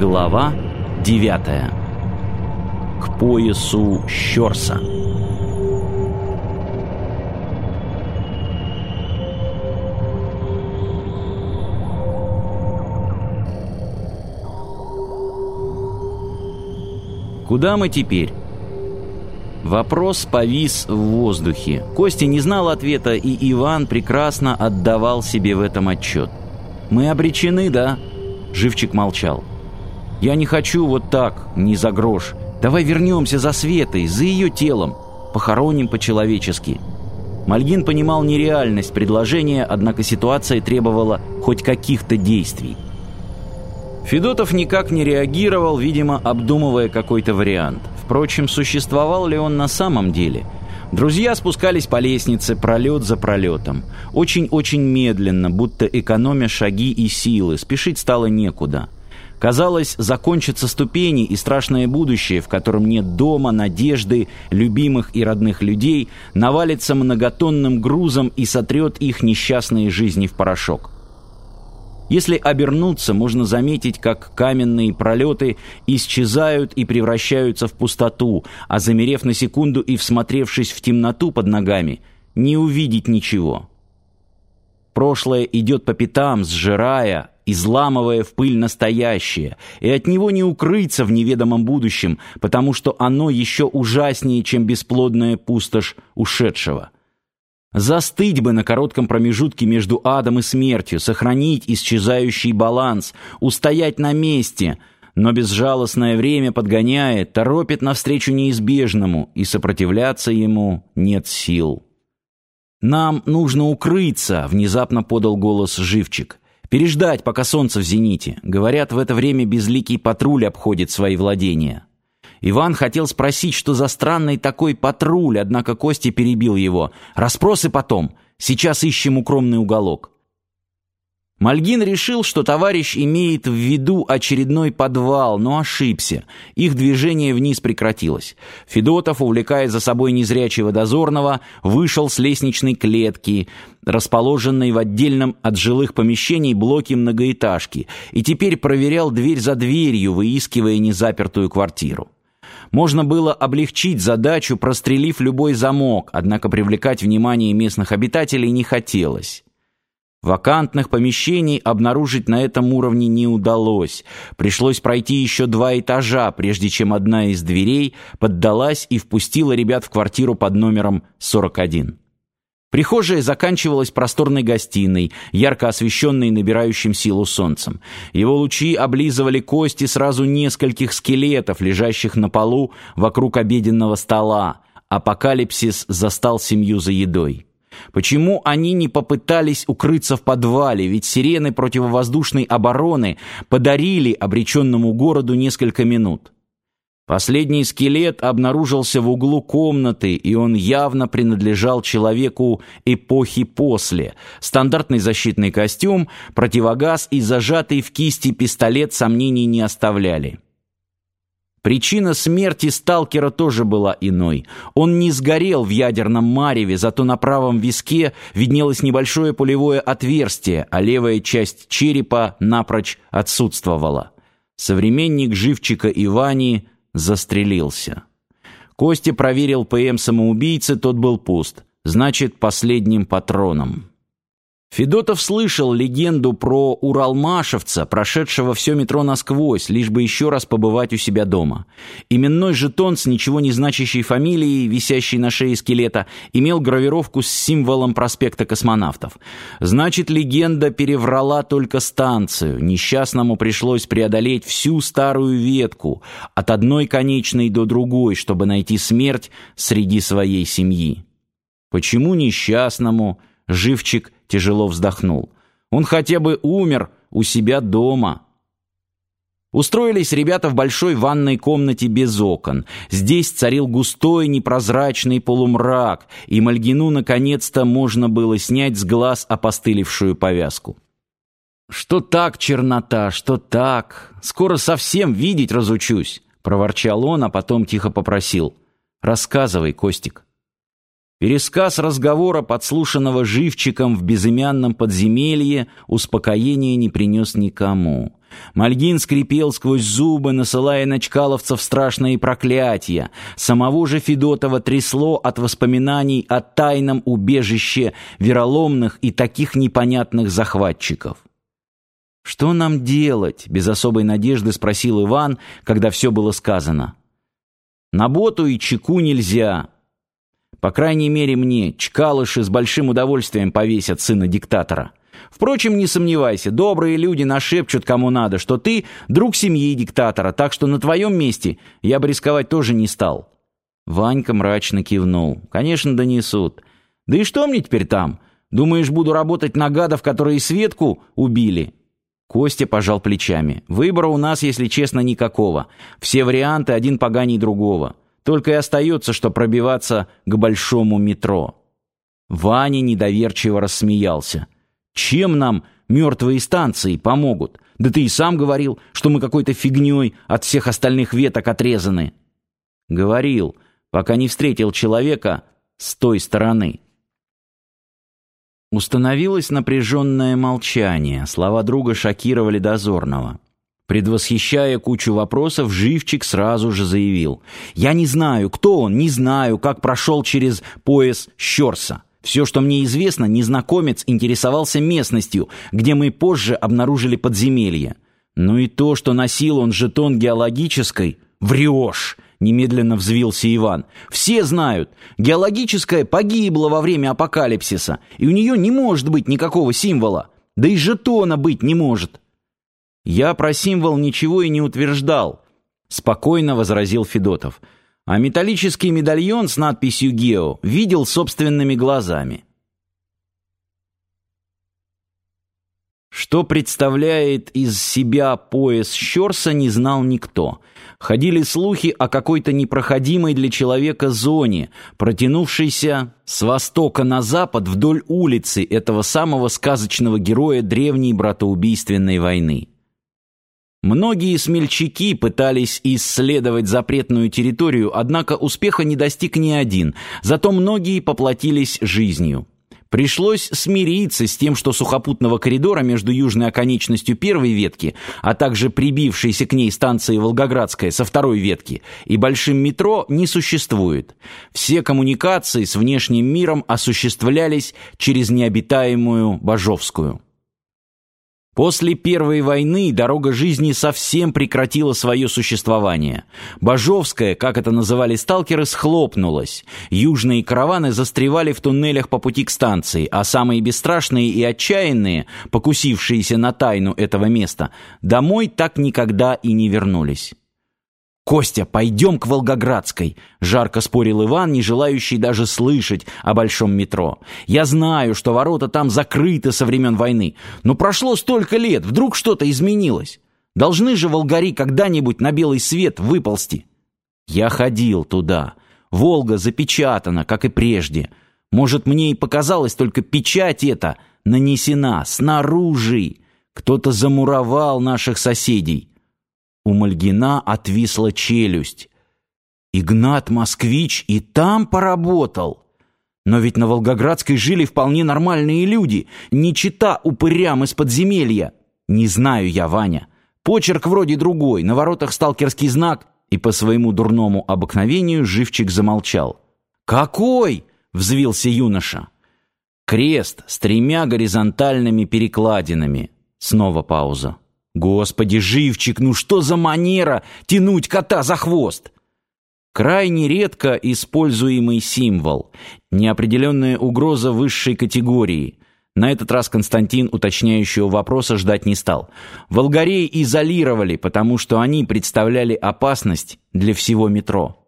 Глава 9. К поясу Щорса. Куда мы теперь? Вопрос повис в воздухе. Костя не знал ответа, и Иван прекрасно отдавал себе в этом отчет. «Мы обречены, да?» Живчик молчал. «Я не хочу вот так, ни за грош. Давай вернемся за Светой, за ее телом. Похороним по-человечески». Мальгин понимал нереальность предложения, однако ситуация требовала хоть каких-то действий. Федотов никак не реагировал, видимо, обдумывая какой-то вариант. Впрочем, существовал ли он на самом деле – Друзья спускались по лестнице, пролет за пролетом. Очень-очень медленно, будто экономя шаги и силы, спешить стало некуда. Казалось, закончатся ступени и страшное будущее, в котором нет дома, надежды, любимых и родных людей, навалится многотонным грузом и сотрет их несчастные жизни в порошок. Если обернуться, можно заметить, как каменные пролеты исчезают и превращаются в пустоту, а замерев на секунду и всмотревшись в темноту под ногами, не увидеть ничего. Прошлое идет по пятам, сжирая, изламывая в пыль настоящее, и от него не укрыться в неведомом будущем, потому что оно еще ужаснее, чем бесплодная пустошь ушедшего. Застыть бы на коротком промежутке между адом и смертью, сохранить исчезающий баланс, устоять на месте, но безжалостное время подгоняет, торопит навстречу неизбежному, и сопротивляться ему нет сил. «Нам нужно укрыться», — внезапно подал голос Живчик. «Переждать, пока солнце в зените. Говорят, в это время безликий патруль обходит свои владения». Иван хотел спросить, что за странный такой патруль, однако Костя перебил его. «Расспросы потом. Сейчас ищем укромный уголок». Мальгин решил, что товарищ имеет в виду очередной подвал, но ошибся. Их движение вниз прекратилось. Федотов, увлекая за собой незрячего дозорного, вышел с лестничной клетки, расположенной в отдельном от жилых помещений блоке многоэтажки, и теперь проверял дверь за дверью, выискивая незапертую квартиру. Можно было облегчить задачу, прострелив любой замок, однако привлекать внимание местных обитателей не хотелось. Вакантных помещений обнаружить на этом уровне не удалось. Пришлось пройти еще два этажа, прежде чем одна из дверей поддалась и впустила ребят в квартиру под номером 41. Прихожая заканчивалась просторной гостиной, ярко освещенной набирающим силу солнцем. Его лучи облизывали кости сразу нескольких скелетов, лежащих на полу вокруг обеденного стола. Апокалипсис застал семью за едой. Почему они не попытались укрыться в подвале, ведь сирены противовоздушной обороны подарили обреченному городу несколько минут? Последний скелет обнаружился в углу комнаты, и он явно принадлежал человеку эпохи после. Стандартный защитный костюм, противогаз и зажатый в кисти пистолет сомнений не оставляли. Причина смерти сталкера тоже была иной. Он не сгорел в ядерном мареве, зато на правом виске виднелось небольшое пулевое отверстие, а левая часть черепа напрочь отсутствовала. Современник живчика Ивани застрелился. Костя проверил ПМ самоубийцы, тот был пуст. Значит, последним патроном. Федотов слышал легенду про уралмашевца, прошедшего все метро насквозь, лишь бы еще раз побывать у себя дома. Именной жетон с ничего не значащей фамилией, висящей на шее скелета, имел гравировку с символом проспекта космонавтов. Значит, легенда переврала только станцию. Несчастному пришлось преодолеть всю старую ветку, от одной конечной до другой, чтобы найти смерть среди своей семьи. Почему несчастному? Живчик тяжело вздохнул. Он хотя бы умер у себя дома. Устроились ребята в большой ванной комнате без окон. Здесь царил густой непрозрачный полумрак, и Мальгину наконец-то можно было снять с глаз опостылевшую повязку. «Что так, чернота, что так? Скоро совсем видеть разучусь», — проворчал он, а потом тихо попросил. «Рассказывай, Костик». Пересказ разговора, подслушанного живчиком в безымянном подземелье, успокоения не принес никому. Мальгин скрипел сквозь зубы, насылая на чкаловцев страшные проклятия. Самого же Федотова трясло от воспоминаний о тайном убежище вероломных и таких непонятных захватчиков. «Что нам делать?» — без особой надежды спросил Иван, когда все было сказано. «На боту и чеку нельзя. По крайней мере мне, чкалыши с большим удовольствием повесят сына диктатора». Впрочем, не сомневайся, добрые люди нашепчут кому надо, что ты друг семьи диктатора, так что на твоем месте я бы рисковать тоже не стал». Ванька мрачно кивнул. «Конечно, донесут. Да и что мне теперь там? Думаешь, буду работать на гадов, которые Светку убили?» Костя пожал плечами. «Выбора у нас, если честно, никакого. Все варианты один поганей другого. Только и остается, что пробиваться к большому метро». Ваня недоверчиво рассмеялся. Чем нам мертвые станции помогут? Да ты и сам говорил, что мы какой-то фигней от всех остальных веток отрезаны. Говорил, пока не встретил человека с той стороны. Установилось напряженное молчание. Слова друга шокировали дозорного. Предвосхищая кучу вопросов, Живчик сразу же заявил. «Я не знаю, кто он, не знаю, как прошел через пояс Щерса. Все, что мне известно, незнакомец интересовался местностью, где мы позже обнаружили подземелье. Ну и то, что носил он жетон геологической, врешь, немедленно взвился Иван. Все знают, геологическая погибла во время апокалипсиса, и у нее не может быть никакого символа, да и жетона быть не может. Я про символ ничего и не утверждал, спокойно возразил Федотов а металлический медальон с надписью «Гео» видел собственными глазами. Что представляет из себя пояс Щорса, не знал никто. Ходили слухи о какой-то непроходимой для человека зоне, протянувшейся с востока на запад вдоль улицы этого самого сказочного героя древней братоубийственной войны. Многие смельчаки пытались исследовать запретную территорию, однако успеха не достиг ни один, зато многие поплатились жизнью. Пришлось смириться с тем, что сухопутного коридора между южной оконечностью первой ветки, а также прибившейся к ней станции Волгоградская со второй ветки, и большим метро не существует. Все коммуникации с внешним миром осуществлялись через необитаемую Бажовскую. После Первой войны дорога жизни совсем прекратила свое существование. Бажовская, как это называли сталкеры, схлопнулась. Южные караваны застревали в туннелях по пути к станции, а самые бесстрашные и отчаянные, покусившиеся на тайну этого места, домой так никогда и не вернулись. «Костя, пойдем к Волгоградской!» — жарко спорил Иван, не желающий даже слышать о большом метро. «Я знаю, что ворота там закрыты со времен войны, но прошло столько лет, вдруг что-то изменилось. Должны же волгари когда-нибудь на белый свет выползти». «Я ходил туда. Волга запечатана, как и прежде. Может, мне и показалось, только печать эта нанесена снаружи. Кто-то замуровал наших соседей». У Мальгина отвисла челюсть. Игнат Москвич и там поработал. Но ведь на Волгоградской жили вполне нормальные люди, не чита упырям из подземелья. Не знаю я, Ваня. Почерк вроде другой, на воротах сталкерский знак, и по своему дурному обыкновению живчик замолчал. «Какой?» — взвился юноша. «Крест с тремя горизонтальными перекладинами». Снова пауза. Господи, живчик, ну что за манера тянуть кота за хвост? Крайне редко используемый символ, неопределенная угроза высшей категории. На этот раз Константин уточняющего вопроса ждать не стал. Волгарей изолировали, потому что они представляли опасность для всего метро.